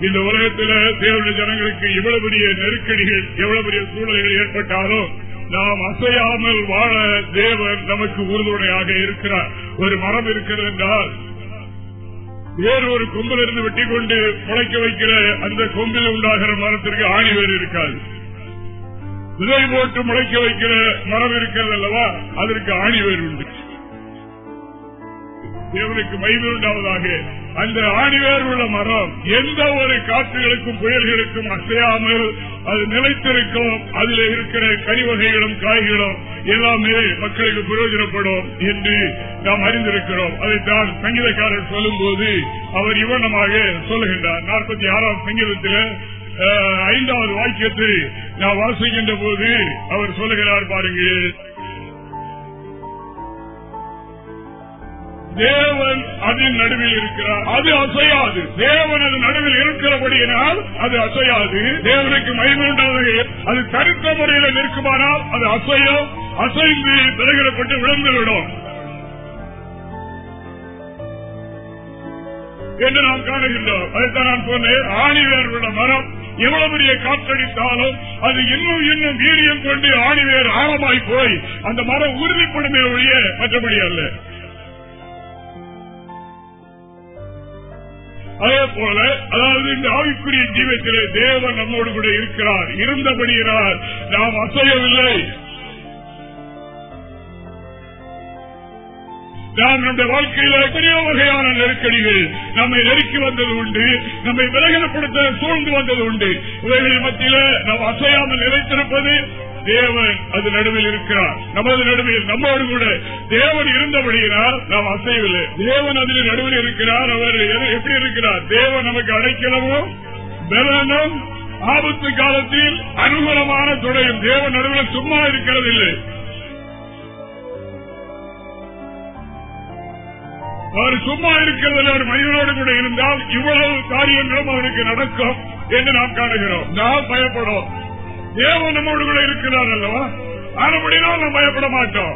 இந்த உலகத்தில் தேவையான ஜனங்களுக்கு எவ்வளவு பெரிய நெருக்கடிகள் எவ்வளவு பெரிய சூழ்நிலைகள் ஏற்பட்டாலும் நாம் அசையாமல் வாழ தேவன் நமக்கு உறுதுணையாக இருக்கிறார். ஒரு மரம் இருக்கிறது என்றால் வேறு ஒரு கொம்பில் இருந்து வெட்டி கொண்டு முளைக்க வைக்கிற அந்த கொம்பில் உண்டாகிற மரத்திற்கு ஆணி வேறு இருக்காது. விதை போட்டு முளைக்க வைக்கிற மரம் இருக்கிறது அல்லவா? அதற்கு ஆணி வேறு உண்டு. தேவனுக்கு மகிமை உண்டாவதாக அந்த ஆணிவேர் உள்ள மரம் எந்த ஒரு காற்றுகளுக்கும் புயல்களுக்கும் அசையாமல் அது நிலைத்திருக்கும். அதில் இருக்கிற கனிவகைகளும் காய்களும் எல்லாமே மக்களுக்கு பிரயோஜனப்படும் என்று நாம் அறிந்திருக்கிறோம். அதைத்தான் சங்கீதக்காரர் சொல்லும் போது அவர் இவனமாக சொல்லுகின்றார். நாற்பத்தி ஆறாம் சங்கீதத்தில் ஐந்தாவது வாக்கியத்தை நான் வாசிக்கின்ற போது அவர் சொல்லுகிறார் பாருங்கள். தேவன் அதன் நடுவில் இருக்கிறார். அது அசையாது. தேவன் அது நடுவில் இருக்கிறபடியினால் அது அசையாது. தேவனுக்கு மயமுண்டாவது அது தருத்த முறையில் நிற்குமானால் அது அசையும். அசைந்து விலகிடப்பட்டு விழுந்துவிடும். என்று நாம் காணுகின்றோம். அதைத்தான் நான் சொன்னேன். ஆணிவேர் உள்ள மரம் எவ்வளவு பெரிய காற்றடித்தாலும் அது இன்னும் இன்னும் வீரியம் கொண்டு ஆணிவேர் ஆழமாய் போய் அந்த மரம் உறுதிப்படுமே ஒழிய மற்றபடி அல்ல. அதே போல அதாவது இந்த ஆவிக்குரிய ஜீவத்திலே தேவன் நம்மோடு கூட இருக்கிறார் இருந்தபடியினால் நாம் அசையவில்லை. நாம் நம்முடைய வாழ்க்கையில் எத்தனையோ வகையான நெருக்கடிகள் நம்மை நெருக்கி வந்தது உண்டு நம்மை விலகினப்படுத்த சூழ்ந்து வந்தது உண்டு. இவைகளின் மத்தியில நாம் அசையாமல் நிலைத்திருப்பது தேவன் அது நடுவில் இருக்கிறார். நமது நடுவில் நம்மோடு கூட தேவன் இருந்தபடியினால் நாம் அசையவில்லை. தேவன் அதில் நடுவில் இருக்கிறார். அவர் எப்படி இருக்கிறார்? தேவன் நமக்கு அடைக்கலமும் பலனும் ஆபத்து காலத்தில் அனுகூலமான துணையும் தேவன் நடுவில் சும்மா இருக்கிறது இல்லை அவர் சும்மா இருக்கிறதில் ஒரு மனிதனோடு கூட இருந்தால் இவ்வளவு காரியங்களும் அவருக்கு நடக்கும் என்று நாம் காணுகிறோம். நாம் பயப்படும் தேவன் நம்மோடு கூட இருக்கிறார் அல்லவா? ஆனபடினால் நாம் பயப்பட மாட்டோம்.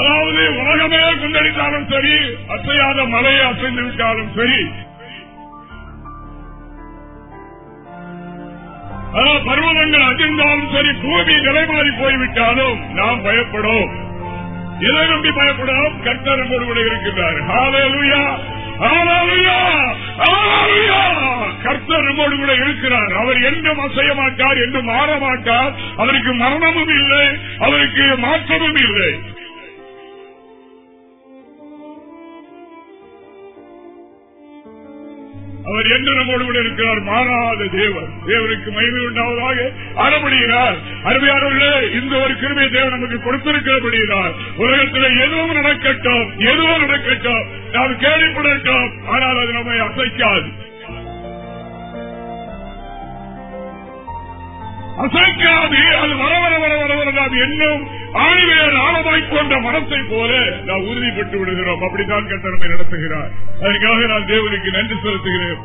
அதாவது உலகமே கொண்டடித்தாலும் சரி அசையாத மலையை அசைந்து விட்டாலும் சரி. பருவங்கள் அதிர்ந்தாலும் சரி பூமி நிலைமாறி போய்விட்டாலும் நாம் பயப்படும். இதை நம்பி பயப்படாமல் கர்த்தர் நம்மோடு கூட இருக்கிறார். கர்த்தர் நம்மோடு கூட இருக்கிறார். அவர் என்றும் அசைய மாட்டார் என்றும் மாற மாட்டார் அவருக்கு மரணமும் இல்லை அவருக்கு மாற்றமும் இல்லை. அவர் என்று நம்மோடு கூட இருக்கிறார் மாறாத தேவர் தேவருக்கு மகிமை உண்டாவதாக அறப்படுகிறார் அருமையானவர்களே இந்த ஒரு கிருமை தேவன் நமக்கு கொடுத்திருக்கப்படுகிறார் உலகத்தில் எதுவும் நடக்கட்டும் எதுவும் நடக்கட்டும் நாம் கேள்விப்படட்டும் ஆனால் அது நம்மை அசைக்காது அசைக்காது அது வர வர வர வர வர நாம் என்னும் ஆணிவேர் ஆழமாய் கொண்ட மனத்தை போல நான் உறுதிப்பட்டு விடுகிறோம். அப்படித்தான் கட்டணமை நடத்துகிறார். அதற்காக நான் தேவனுக்கு நன்றி செலுத்துகிறேன்.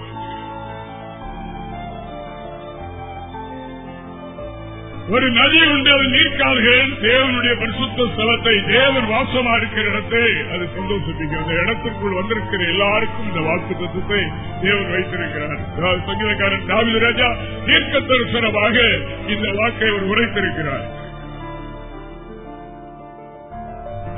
ஒரு நதி உண்டு அது நீர்க்கால்கள். தேவனுடைய பரிசுத்த ஸ்தலத்தை தேவன் வாசமா இருக்கிற இடத்தை அது சந்தோஷிக்கிறது இடத்திற்குள் வந்திருக்கிற எல்லாருக்கும் இந்த வாக்கு தத்துவத்தை தேவன் வைத்திருக்கிறார். சங்கீதக்காரன் தாவித ராஜா தீர்க்க தரிசனமாக இந்த வாக்கை அவர் உரைத்திருக்கிறார்.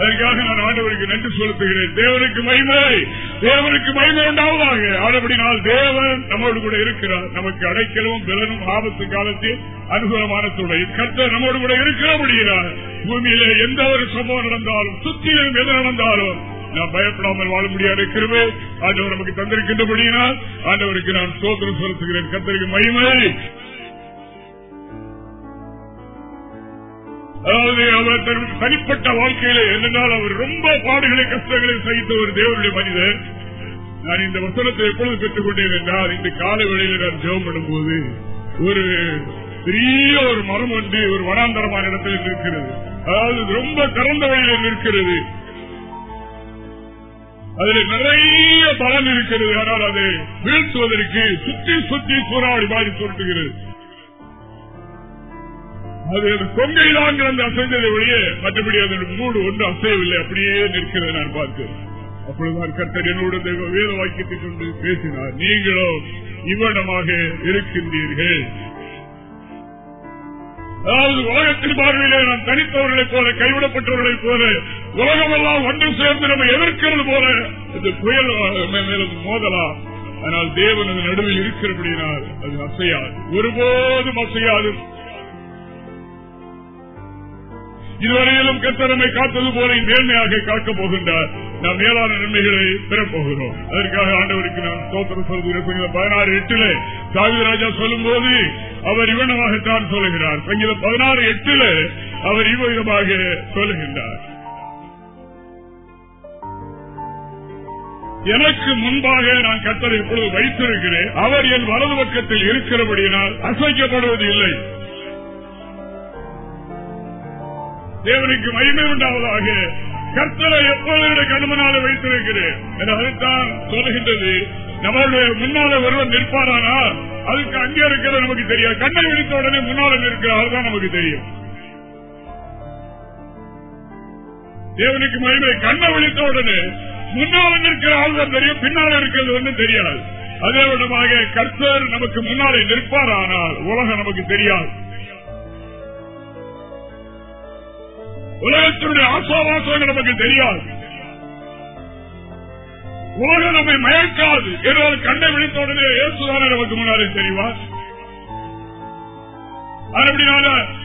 அதுக்காக நான் ஆண்டவருக்கு நன்றி செலுத்துகிறேன். தேவனுக்கு மகிமை. தேவனுக்கு மகிமை உண்டாவதாக. ஆனபடினால் தேவன் நம்மோடு கூட இருக்கிறார். நமக்கு அடைக்கலவும் பிறனும் ஆபத்து காலத்தில் அனுகூலமான துணை கர்த்தர் நம்மோடு கூட இருக்கிறபடியார் பூமியில எந்த ஒரு சம்பவம் நடந்தாலும் சுத்திலும் எது நடந்தாலும் நாம் பயப்படாமல் வாழ முடியாத கிருமே ஆண்டவர் நமக்கு தந்திருக்கின்றபடியினால் ஆண்டவருக்கு நான் சோதனை செலுத்துகிறேன். கர்த்தருக்கு மகிமை. அதாவது அவர் தனிப்பட்ட வாழ்க்கையில என்னென்னால் அவர் ரொம்ப பாடுகளை கஷ்டங்களை சகித்த ஒரு தேவனுடைய மனிதர். நான் இந்த வசனத்தை எப்பொழுது பெற்றுக் கொண்டேன் என்றால் இந்த கால வேளையில் நான் ஜெபம் பண்ணும்போது ஒரு பெரிய ஒரு மரம் ஒன்று ஒரு வனாந்தரமான இடத்தில் நிற்கிறது. அதாவது ரொம்ப திறந்த வழியில் நிற்கிறது. அதில் நிறைய பலன் இருக்கிறது. ஆனால் அதை வீழ்த்துவதற்கு சுத்தி சுத்தி சூறாவளி மாதிரி சுருட்டுகிறது. அது கொங்கைதான் அந்த அசைந்ததை ஒழிய மற்றபடி அதன் மூடு ஒன்று அசையவில்லை. அப்படியே நிற்கிறதை நான் பார்க்கிறேன். அப்பொழுதுதான் கர்த்தர் என்னோட வேத வாக்கியத்தை கொண்டு பேசினார். நீங்களோ இவ்வளமாக இருக்கின்றீர்கள். அதாவது உலகத்தின் பார்வையிலே நாம் தனித்தவர்களைப் போல கைவிடப்பட்டவர்களைப் போல உலகமெல்லாம் ஒன்று சேர்ந்து நம்ம எதிர்க்கிறது போல இந்த புயல் மேலும் மோதலாம் ஆனால் தேவன் நடுவில் இருக்கிறபடினால் அது அசையாது. ஒருபோதும் அசையாது. இதுவரையிலும் கத்தனமை காத்தது போல நேர்மையாக காக்கப் போகின்றார். நாம் மேலான நன்மைகளை பெறப்போகிறோம் அதற்காக ஆண்டவருக்கு நாம் தோற்றம் சொல்கிறோம் பதினாறு எட்டுல சாவிராஜா சொல்லும் போது அவர் இவனமாகத்தான் சொல்லுகிறார். சங்கீதம் பதினாறு எட்டுல அவர் இவ்விதமாக சொல்லுகின்றார். எனக்கு முன்பாக நான் கத்தரை இப்பொழுது வைத்திருக்கிறேன். அவர் என் வலது பக்கத்தில் இருக்கிறபடியினால் அசைக்கப்படுவது இல்லை. தேவனுக்கு மகிமை உண்டாவதாக கர்த்தரை எப்பொழுது கடுமனால வைத்திருக்கிறேன் என அதுதான் சொல்கின்றது நம்மளுடைய முன்னால ஒருவர் நிற்பாரானா அதுக்கு அங்கே இருக்கிறது நமக்கு தெரியாது. கண்ணை விழித்த உடனே முன்னால நிற்கிறார் தான் நமக்கு தெரியும். தேவனுக்கு மகிமை கண்ணை விழித்த உடனே முன்னால நிற்கிற ஆள் தான் தெரியும். பின்னால இருக்கிறது ஒன்றும் தெரியாது. அதே விதமாக கர்த்தர் நமக்கு முன்னாலே நிற்பார் ஆனால் உலகம் நமக்கு தெரியாது. உலகத்தினுடைய ஆசாவாசங்கள் நமக்கு தெரியாது. உலகம் நம்மை மயக்காது. என்றால் கண்டை விழித்தோடனே உடனே நமக்கு முன்னாலே தெரிவார்?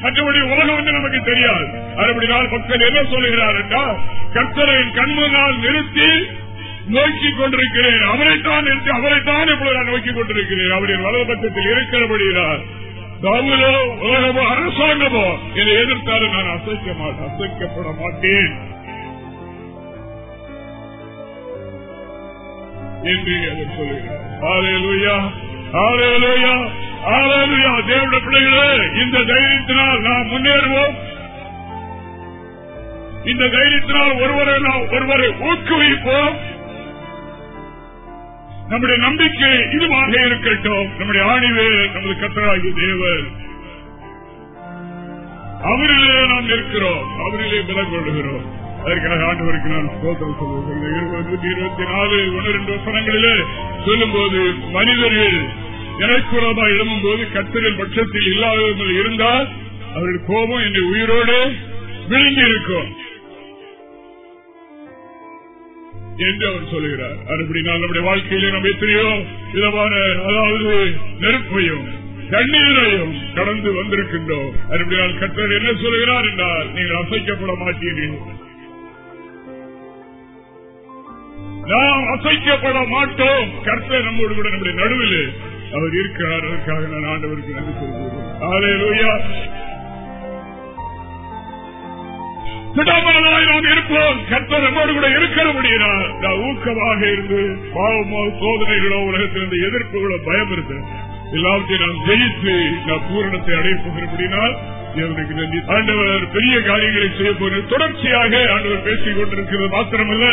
மற்றபடி உலகம் வந்து நமக்கு தெரியாது. அறுபடினால் பக்தர் என்ன சொல்லுகிறார் என்றால் கர்த்தரை கண்முனால் நிறுத்தி நோக்கிக் கொண்டிருக்கிறேன். அவரைத்தான் நிறுத்தி அவரைத்தான் இப்பொழுது நான் நோக்கிக் கொண்டிருக்கிறேன். அவருடைய வலது பக்கத்தில் இருக்கிறபடியார் தாங்களோ உலகமோ அரசாங்கமோ? இதை எதிர்த்தாலும் நான் அசைக்க மாட்டேன் அசைக்கப்பட மாட்டேன். என்று அவர் சொல்லுகிறார். தேவட பிள்ளைகளே இந்த தைரியத்தினால் நாம் முன்னேறுவோம். இந்த தைரியத்தினால் ஒருவரை நாம் ஒருவரை ஊக்குவிப்போம். நம்முடைய நம்பிக்கை இதுவாக இருக்கட்டும். நம்முடைய ஆணிவே நமது கத்தராகிய தேவர் அவரிலே நாம் இருக்கிறோம். அவரிலே பலம் கொள்கிறோம் அதற்காக ஆண்டவருக்கு நான் சோதனை சொல்லுகிறேன். இருபத்தி இருபத்தி நாலு ஒன்று ரெண்டு வசனங்களிலே சொல்லும் போது மனிதர்கள் இணைக்குறதா எழும்பும் போது கத்தரின் பட்சத்தில் இல்லாதவர்கள் இருந்தால் அவர்கள் கோபம் என்னை உயிரோடு விழுங்கி இருக்கும் என்று அவர் சொல்லுகிறார். அப்படினால் நம்முடைய வாழ்க்கையிலே நம்ம எத்தனையோ விதமான அதாவது நெருப்பையும் தண்ணீரையும் கடந்து வந்திருக்கின்றோம். அப்படினால் கத்தர் என்ன சொல்லுகிறார் என்றால் நீங்கள் அசைக்கப்பட மாட்டீர்கள். நாம் அசைக்கப்பட மாட்டோம். கர்த்தர் நம்மோடு கூட நம்முடைய நடுவில் அவர் இருக்கிறார். அதற்காக நான் ஆண்டவருக்கு நன்றி சொல்கிறேன். விடாமலாய் நாம் இருப்போம். கர்த்தர் நம்மோடு கூட இருக்கிற முடியினால் ஊக்கமாக இருந்து பாவமோ சோதனைகளோ உலகத்திலிருந்து எதிர்ப்புகளோ பயம் இருக்கு எல்லாவற்றையும் நாம் ஜெயித்து நாம் பூரணத்தை அடைப்போகிறபடினால் தேவனுக்கு நன்றி. ஆண்டவர் பெரிய காரியங்களை செய்ய போகிற தொடர்ச்சியாக ஆண்டவர் பேசிக் கொண்டிருக்கிறது மாத்திரமல்ல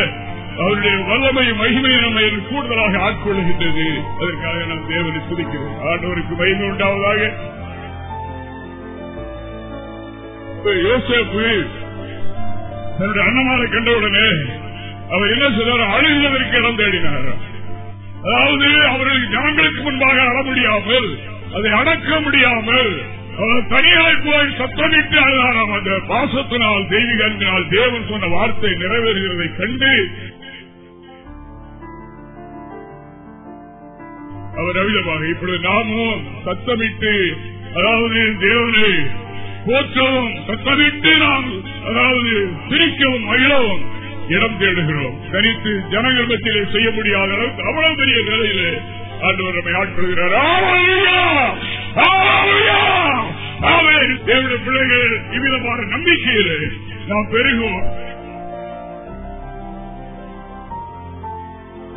அவருடைய வல்லமை மகிமை நம்மை கூடுதலாக ஆட்கொள்கின்றது அதற்காக நாம் தேவனை துதிக்கிறோம். ஆண்டவருக்கு மகிமை உண்டாவதாக. யோசேப்பு தன்னுடைய அண்ணமாரை கண்டவுடனே அவர் என்ன செய்தார் அழுகுவதற்கு இடம் தேடினார். அதாவது அவர்களுக்கு ஜனங்களுக்கு முன்பாக அற முடியாமல் அதை அடக்க முடியாமல் அவர் தனியாய் போய் சத்தமிட்டு அழுதாராம். அந்த பாசத்தினால் தெய்வீக அன்பினால் தேவன் சொன்ன வார்த்தை நிறைவேறுகிறதை கண்டு அவர் அவிதமாக இப்பொழுது நாமும் சத்தமிட்டு அதாவது தேவனை போற்றவும் சத்தமிட்டு நாம் அதாவது சிரிக்கவும் மகிழவும் இடம் தேடுகிறோம். தனித்து ஜனங்கள் செய்ய முடியாத அளவுக்கு அவ்வளவு பெரிய நிலையிலே ஆண்டவர் நம்மை ஆட்கொள்கிறார். தேவடைய பிள்ளைகள் இவ்விதமான நம்பிக்கையிலே நாம் பெருகும்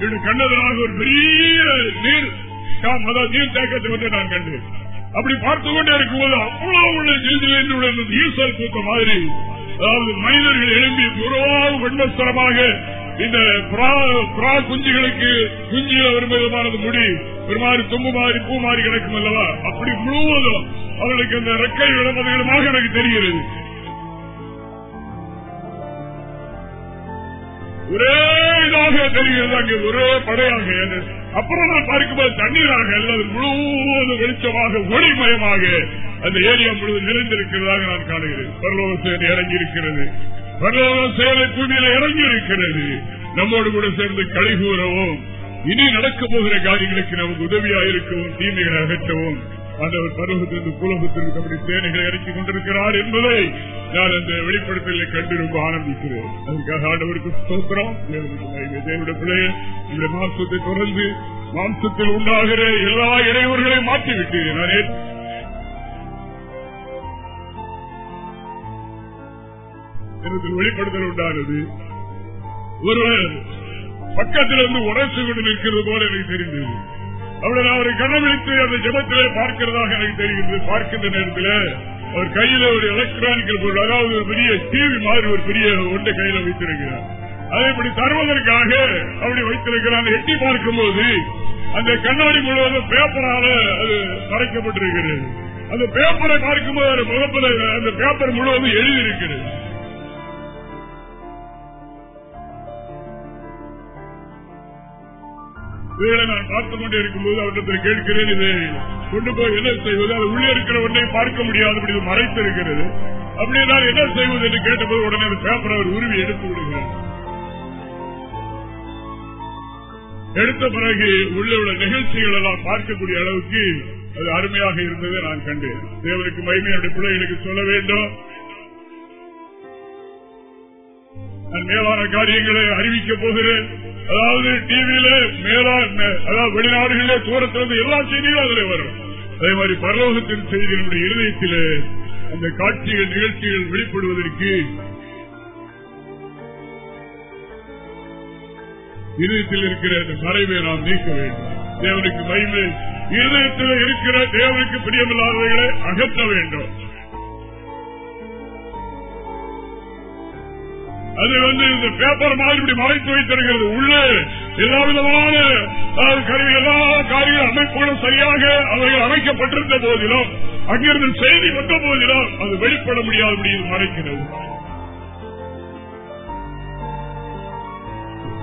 இது கண்டதாக ஒரு பெரிய நீர் அதாவது நீர் தேக்கத்தை வந்து நான் கண்டேன் அப்படி பார்த்து கொண்டே இருக்கும்போது அவ்வளவு உள்ள ஜெயிலில் ஈசல் கூத்த மாதிரி. அதாவது மனிதர்கள் எழும்பி உருவாக வெண்ணஸ்தரமாக இந்த புறா குஞ்சுகளுக்கு குஞ்சில் ஒரு விதமானது முடி ஒரு மாதிரி தும்பு மாதிரி பூ மாதிரி கிடக்கும் அல்லவா? அப்படி முழுவதும் அவர்களுக்கு அந்த ரெக்கை விளம்பரமாக எனக்கு தெரிகிறது. ஒரே பெரிதாக தெரிகிறது அங்கே ஒரே படையாக அப்புறம் நான் பார்க்கும்போது தண்ணீராக அல்லது முழுவதும் வெளிச்சமாக ஒளிமயமாக அந்த ஏரியா முழுவதும் நிறைந்திருக்கிறதாக நான் காணுகிறேன். பரலோக சேனை இறங்கி இருக்கிறது பரலோக சேனை பூமியில இறங்கி இருக்கிறது நம்மோடு கூட சேர்ந்து கழிகூறவும் இனி நடக்க போகிற காரியங்களுக்கு நமக்கு உதவியாக இருக்கவும் தீமைகளை அகற்றவும் ஆண்டவர் பருவத்திலிருந்து புலகத்திற்கு தம்முடைய தேனைகளை இறக்கிக் கொண்டிருக்கிறார் என்பதை நான் அந்த வெளிப்படுத்தலை கண்டு ரொம்ப ஆனந்திக்கிறேன். அதுக்காக ஆண்டவருக்கு ஸ்தோத்திரம். தேவனுடைய இந்த மாசத்தை தொடர்ந்து மாம்சத்தில் உண்டாகிற எல்லா இறைவர்களையும் மாற்றிவிட்டு நான் வெளிப்படுத்தல் உண்டானது ஒருவர் பக்கத்திலிருந்து உரைச்சு கொண்டு நிற்கிறது போல எனக்கு தெரிந்தது. அவ்வளவு நான் ஒரு கனவிழித்து அந்த ஜபத்திலே பார்க்கிறதாக எனக்கு தெரிகிறது பார்க்கின்ற நேரத்தில் அவர் கையில ஒரு எலக்ட்ரானிக்கல் பொருள் அதாவது ஒரு பெரிய டிவி மாதிரி ஒரு பெரிய ஒன்றை கையில வைத்திருக்கிறார். அதை இப்படி தருவதற்காக அப்படி வைத்திருக்கிறான் எட்டி பார்க்கும் போது அந்த கண்ணாடி முழுவதும் பேப்பரால அது மறைக்கப்பட்டிருக்கிறது. அந்த பேப்பரை பார்க்கும்போது முகப்பில் அந்த பேப்பர் முழுவதும் எழுதி இருக்கிறது இவர்களை நான் பார்த்துக் கொண்டே இருக்கும்போது அவர்களிடத்தில் கேட்கிறேன் இதை கொண்டு போய் என்ன செய்வது? அது உள்ளே இருக்கிற ஒன்றை பார்க்க முடியாதபடி இது மறைத்திருக்கிறது. அப்படி நான் என்ன செய்வது என்று கேட்டபோது உடனே அந்த பேப்பர் அவர் உருவி எடுத்து விடுகிறார். எடுத்த பிறகு உள்ள உள்ள நிகழ்ச்சிகள் எல்லாம் பார்க்கக்கூடிய அளவுக்கு அது அருமையாக இருந்ததை நான் கண்டேன். தேவனுக்கு மகிமையுடைய பிள்ளைகளுக்கு சொல்ல வேண்டும். நான் மேலான காரியங்களை அறிவிக்க போகிறேன். அதாவது டிவியில மேலா அதாவது வெளிநாடுகளிலே தூரத்திலிருந்து எல்லா செய்தியும் அதில் வரும். அதே மாதிரி பரலோகத்தின் செய்தியினுடைய நம்முடைய இருதயத்தில் அந்த காட்சிகள் நிகழ்ச்சிகள் வெளிப்படுவதற்கு இருதயத்தில் இருக்கிற அந்த மறைவை நாம் நீக்க வேண்டும். தேவனுக்கு மகிமை. இருதயத்தில் இருக்கிற தேவனுக்கு பிரியமில்லாதவைகளை அகற்ற வேண்டும். அது வந்து இந்த பேப்பர் மாதிரி இப்படி மறைத்து வைத்திருக்கிறது. உள்ளே எல்லா விதமான எல்லா காரிய அமைப்புகளும் சரியாக அவைகள் அமைக்கப்பட்டிருந்த போதிலும் அங்கிருந்து செய்தி வந்த போதிலும் அது வெளிப்பட முடியாதபடி மறைக்கிறது.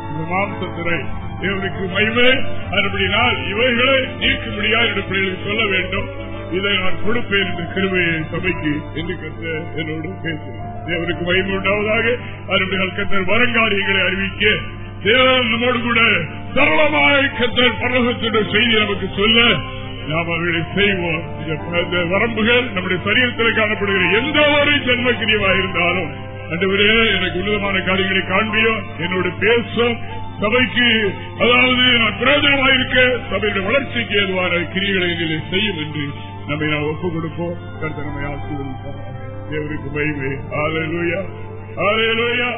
இந்த மாம்சத்திரை தேவனுக்கு மகிமை அதுபடினால் இவைகளை நீக்க முடியாது சொல்ல வேண்டும். இதை நான் கொடுப்பேன் என்று கிருமையை சபைக்கு என்று கத்த என்னோடு பேசுகிறேன் தேவருக்கு மகிமை உண்டாவதாக அருமையால் கத்தர் வரங்காரியங்களை அறிவிக்க தேவன் நம்மோடு கூட சரளமாய் கத்தர் பரலகத்துடைய செய்தி நமக்கு சொல்ல நாம் அவர்களை செய்வோம். இந்த வரம்புகள் நம்முடைய சரீரத்தில் காணப்படுகிற எந்த ஒரு ஜென்மக்கிரியமாக இருந்தாலும் அன்றுவரே எனக்கு உன்னதமான காரியங்களை காண்பியும் என்னோடு பேசும் சபைக்கு அதாவது நான் பிரயோஜனமாக இருக்க சபையுடைய வளர்ச்சிக்கு ஏதுவான கிரிகளை செய்யும் என்று நம்மை நான் ஒப்பு கொடுப்போம் கருத்து நம்மை ஆசீர்வதிப்பார் தேவருக்கு மகிமை. ஆலையா ஆலையா